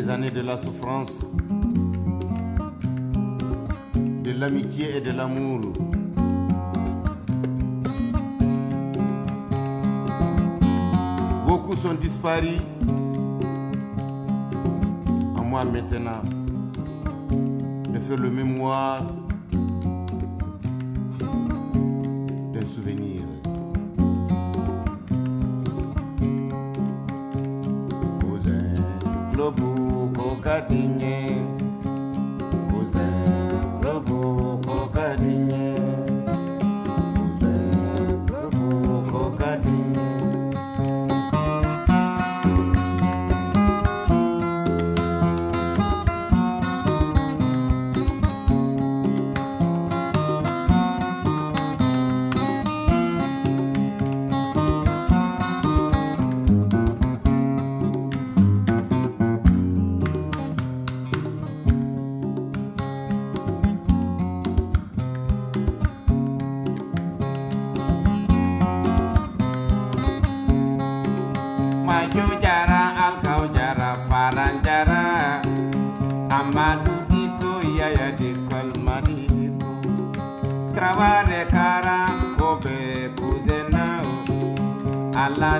des années de la souffrance, de l'amitié et de l'amour. Beaucoup sont disparus. À moi maintenant de faire le mémoire d'un souvenir. bocadinho, pois é. Maju jara alkau jara faran jara. Amadu diko yaya dikol madiko Travare kara kobe kuzenao Ala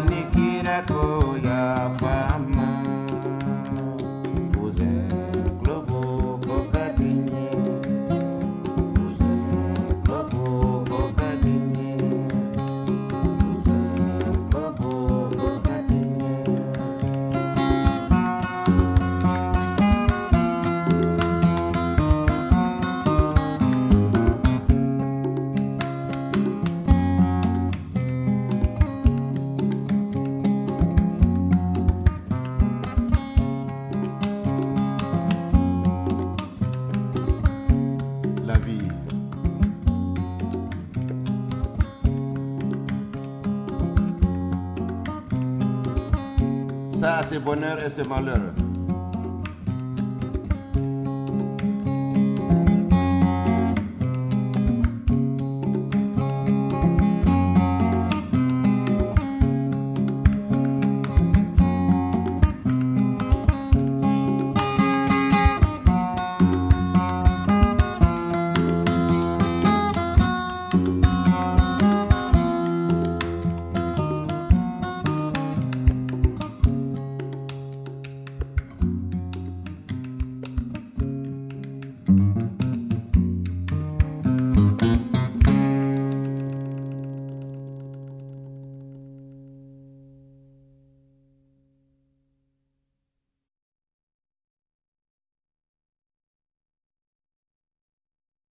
Ça, c'est bonheur et c'est malheur.